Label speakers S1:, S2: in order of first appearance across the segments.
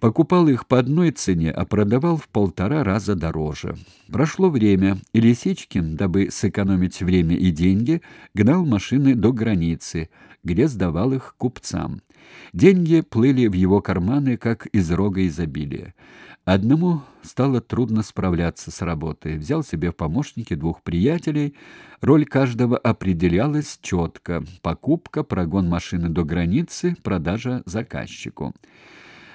S1: Покупал их по одной цене, а продавал в полтора раза дороже. Прошло время, и Лисичкин, дабы сэкономить время и деньги, гнал машины до границы, где сдавал их купцам. Деньги плыли в его карманы, как из рога изобилия. Одному стало трудно справляться с работой. Взял себе в помощники двух приятелей. Роль каждого определялась четко. Покупка, прогон машины до границы, продажа заказчику.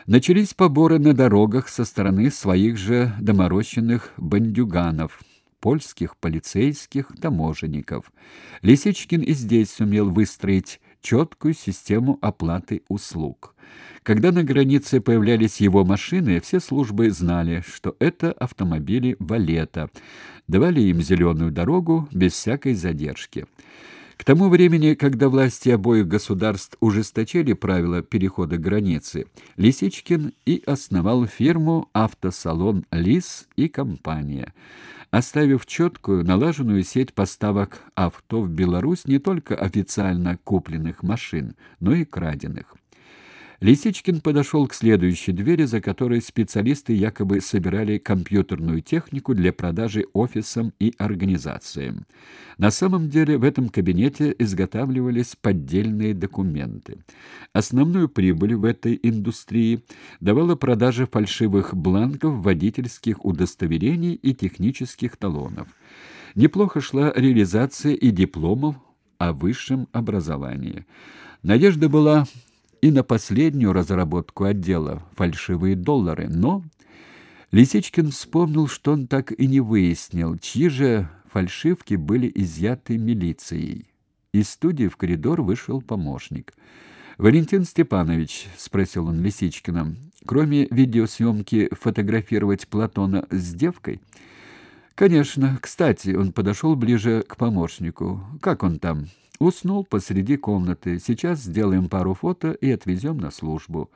S1: Начались поборы на дорогах со стороны своих же доморощенных бандюганов, польских полицейских, таможенников. Лисичкин и здесь сумел выстроить четкую систему оплаты услуг. Когда на границе появлялись его машины, все службы знали, что это автомобили Валета. Давали им зеленую дорогу без всякой задержки. К тому времени, когда власти обоих государств ужесточили правила перехода границы, Лисичкин и основал фирму «Автосалон Лис» и компания, оставив четкую, налаженную сеть поставок авто в Беларусь не только официально купленных машин, но и краденных. Лисичкин подошел к следующей двери, за которой специалисты якобы собирали компьютерную технику для продажи офисам и организациям. На самом деле в этом кабинете изготавливались поддельные документы. Основную прибыль в этой индустрии давала продажа фальшивых бланков водительских удостоверений и технических талонов. Неплохо шла реализация и дипломов о высшем образовании. Надежда была и на последнюю разработку отдела фальшивые доллары, но Лисичкин вспомнил, что он так и не выяснил, чьи же фальшивки были изъяты милицией. Из студии в коридор вышел помощник. «Валентин Степанович», — спросил он Лисичкина, — «кроме видеосъемки фотографировать Платона с девкой?» «Конечно. Кстати, он подошел ближе к помощнику. Как он там?» Уснул посреди комнаты. Сейчас сделаем пару фото и отвезем на службу.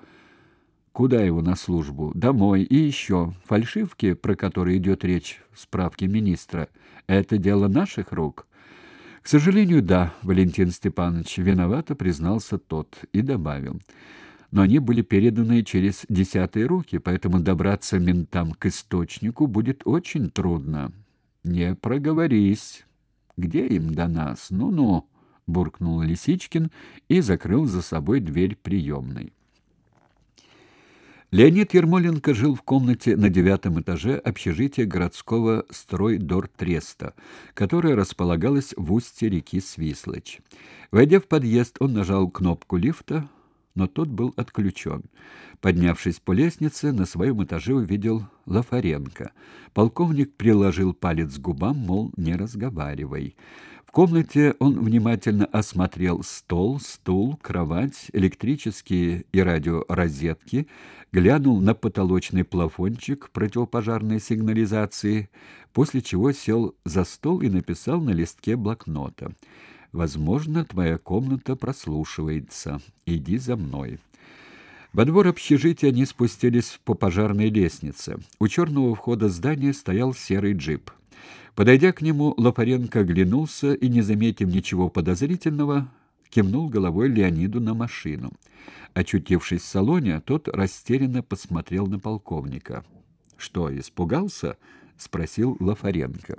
S1: Куда его на службу? Домой. И еще. Фальшивки, про которые идет речь в справке министра, это дело наших рук? К сожалению, да, Валентин Степанович, виновато признался тот и добавил. Но они были переданы через десятые руки, поэтому добраться ментам к источнику будет очень трудно. Не проговорись. Где им до нас? Ну-ну буркнул Лисичкин и закрыл за собой дверь приемной. Леонид Ермоленко жил в комнате на девятом этаже общежития городского стройдортреста, которое располагалось в устье реки Свислочь. Войдя в подъезд, он нажал кнопку лифта, но тот был отключен. Поднявшись по лестнице, на своем этаже увидел Лафаренко. Полковник приложил палец к губам, мол, не разговаривай. В комнате он внимательно осмотрел стол, стул, кровать, электрические и радиорозетки, глянул на потолочный плафончик противопожарной сигнализации, после чего сел за стол и написал на листке блокнота. Возможно, твоя комната прослушивается. Иди за мной. Во двор общежития они спустились по пожарной лестнице. У черного входа здания стоял серый джип. Подойдя к нему, Лопаренко оглянулся и, не заметив ничего подозрительного, кивнул головой Леониду на машину. Очутившись в салоне, тот растерянно посмотрел на полковника. «Что, испугался?» — спросил Лафаренко.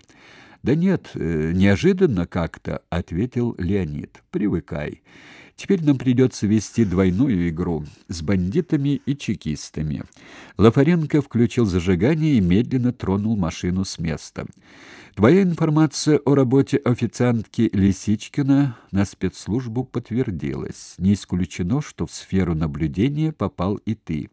S1: Да нет, э, неожиданно как-то, ответил Леонид. Привыкай. Теперь нам придется вести двойную игру с бандитами и чекистами. Лафаренко включил зажигание и медленно тронул машину с места. Твоя информация о работе официантки Лисичкина на спецслужбу подтвердилась. Не исключено, что в сферу наблюдения попал и ты.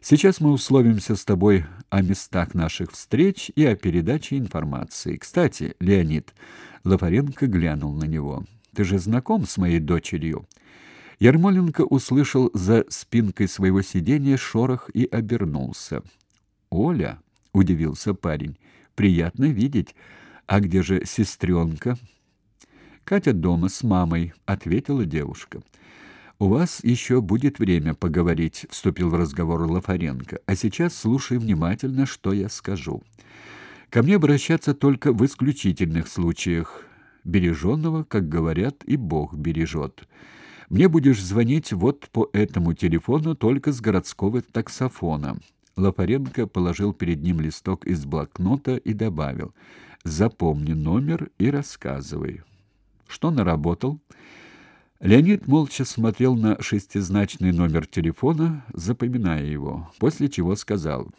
S1: Сейчас мы условимся с тобой о местах наших встреч и о передаче информации. Кстати, Леонид, Лафаренко глянул на него. Ты же знаком с моей дочерью? Ермоленко услышал за спинкой своего сиденья шорох и обернулся. Оля, удивился парень. Приятно видеть. А где же сестренка?» Катя дома с мамой, ответила девушка. У вас еще будет время поговорить, вступил в разговор Лафаренко. А сейчас слушай внимательно, что я скажу. Ко мне обращаться только в исключительных случаях. Береженного, как говорят, и Бог бережет. Мне будешь звонить вот по этому телефону только с городского таксофона. Лопаренко положил перед ним листок из блокнота и добавил: "Запомни номер и рассказывай". Что наработал? Леонид молча смотрел на шестизначный номер телефона, запоминая его, после чего сказал: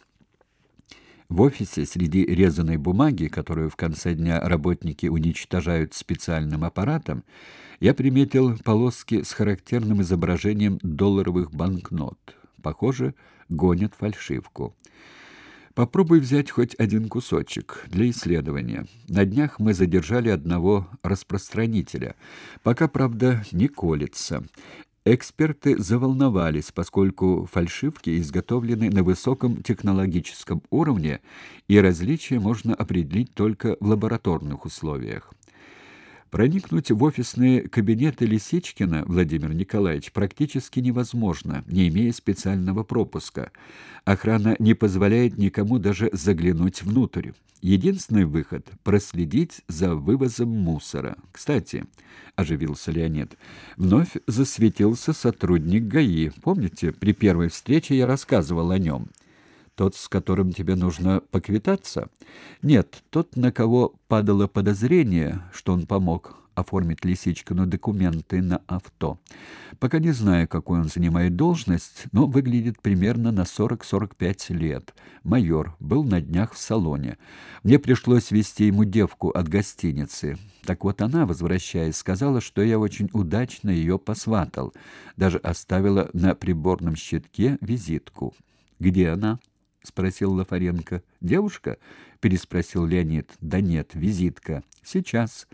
S1: в офисе среди резаной бумаги, которую в конце дня работники уничтожают специальным аппаратом, я приметил полоски с характерным изображением долларовых банкнот. Похоже, гонят фальшивку. Попробуй взять хоть один кусочек для исследования. На днях мы задержали одного распространителя. Пока, правда, не колется. Эксперты заволновались, поскольку фальшивки изготовлены на высоком технологическом уровне, и различия можно определить только в лабораторных условиях. Проникнуть в офисные кабинеты Лисичкина, Владимир Николаевич, практически невозможно, не имея специального пропуска. Охрана не позволяет никому даже заглянуть внутрь. Единственный выход проследить за вывозом мусора. Кстати, оживился Леонид. Вновь засветился сотрудник ГАИ. Помните, при первой встрече я рассказывал о нем. Тот, с которым тебе нужно поквитаться? Нет, тот, на кого падало подозрение, что он помог оформить Лисичкину документы на авто. Пока не знаю, какую он занимает должность, но выглядит примерно на 40-45 лет. Майор был на днях в салоне. Мне пришлось вести ему девку от гостиницы. Так вот она, возвращаясь, сказала, что я очень удачно ее посватал, даже оставила на приборном щитке визитку. Где она? Спросил Лафаренко. Девушка? переспросил Леонид. Да нет, визитка. Сейчас.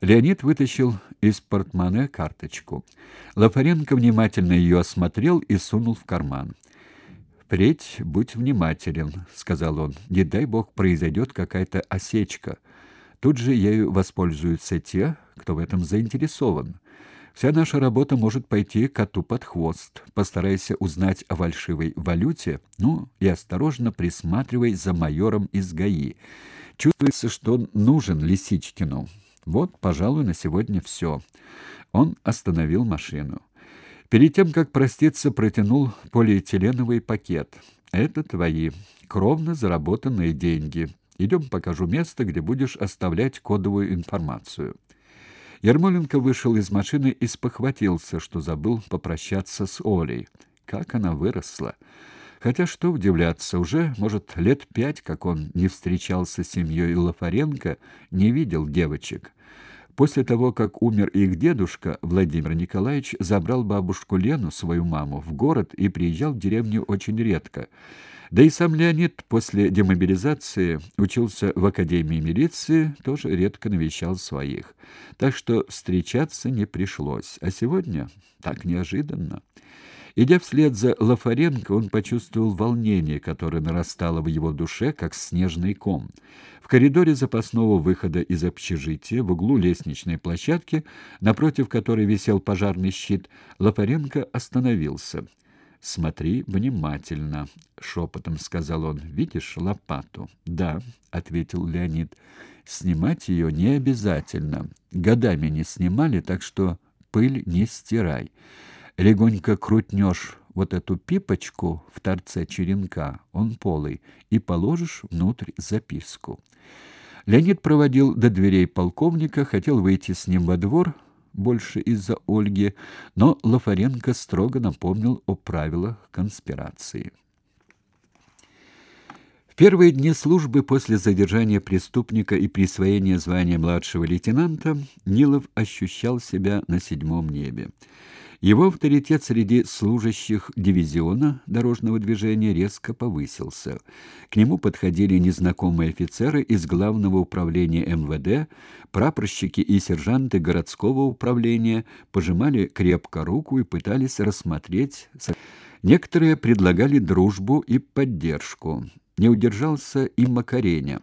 S1: Леонид вытащил из портмоне карточку. Лафаренко внимательно ее осмотрел и сунул в карман. «Впредь будь внимателен», — сказал он. «Не дай бог произойдет какая-то осечка. Тут же ею воспользуются те, кто в этом заинтересован. Вся наша работа может пойти коту под хвост. Постарайся узнать о фальшивой валюте, ну и осторожно присматривай за майором из ГАИ. Чувствуется, что он нужен Лисичкину. Вот, пожалуй, на сегодня все. Он остановил машину. Перед тем, как проститься, протянул полиэтиленовый пакет. Это твои кровно заработанные деньги. Идем покажу место, где будешь оставлять кодовую информацию. Ермоленко вышел из машины и спохватился, что забыл попрощаться с Олей. Как она выросла! Хотя что удивляться, уже, может, лет пять, как он не встречался с семьей Лафаренко, не видел девочек. После того, как умер их дедушка, Владимир Николаевич забрал бабушку Лену, свою маму, в город и приезжал в деревню очень редко. Да и сам Леонид после демобилизации учился в академии милиции, тоже редко навещал своих. Так что встречаться не пришлось. А сегодня так неожиданно. Идя вслед за Лафаренко, он почувствовал волнение, которое нарастало в его душе, как снежный ком. В коридоре запасного выхода из общежития, в углу лестничной площадки, напротив которой висел пожарный щит, Лафаренко остановился. Смотри внимательно, шепотом сказал он. Видишь лопату? Да, ответил Леонид. Снимать ее не обязательно. Годами не снимали, так что пыль не стирай. Легонько крутнешь вот эту пипочку в торце черенка, он полый, и положишь внутрь записку. Леонид проводил до дверей полковника, хотел выйти с ним во двор, больше из-за Ольги, но Лафаренко строго напомнил о правилах конспирации. В первые дни службы после задержания преступника и присвоения звания младшего лейтенанта Нилов ощущал себя на седьмом небе. Его авторитет среди служащих дивизиона дорожного движения резко повысился. К нему подходили незнакомые офицеры из главного управления МВД, прапорщики и сержанты городского управления пожимали крепко руку и пытались рассмотреть. Некоторые предлагали дружбу и поддержку. Не удержался и Макареня.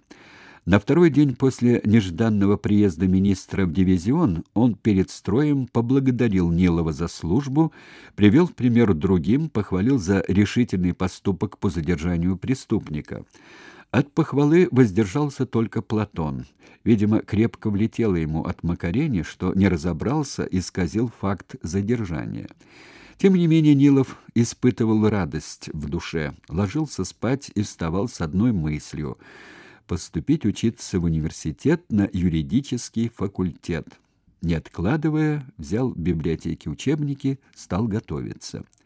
S1: На второй день после нежданного приезда министра в дивизион он перед строем поблагодарил Нилова за службу, привел в пример другим, похвалил за решительный поступок по задержанию преступника. От похвалы воздержался только Платон. Видимо, крепко влетело ему от Макарени, что не разобрался и сказал факт задержания. Тем не менее Нилов испытывал радость в душе, ложился спать и вставал с одной мыслью — поступить учиться в университет на юридический факультет. Не откладывая, взял в библиотеке учебники, стал готовиться —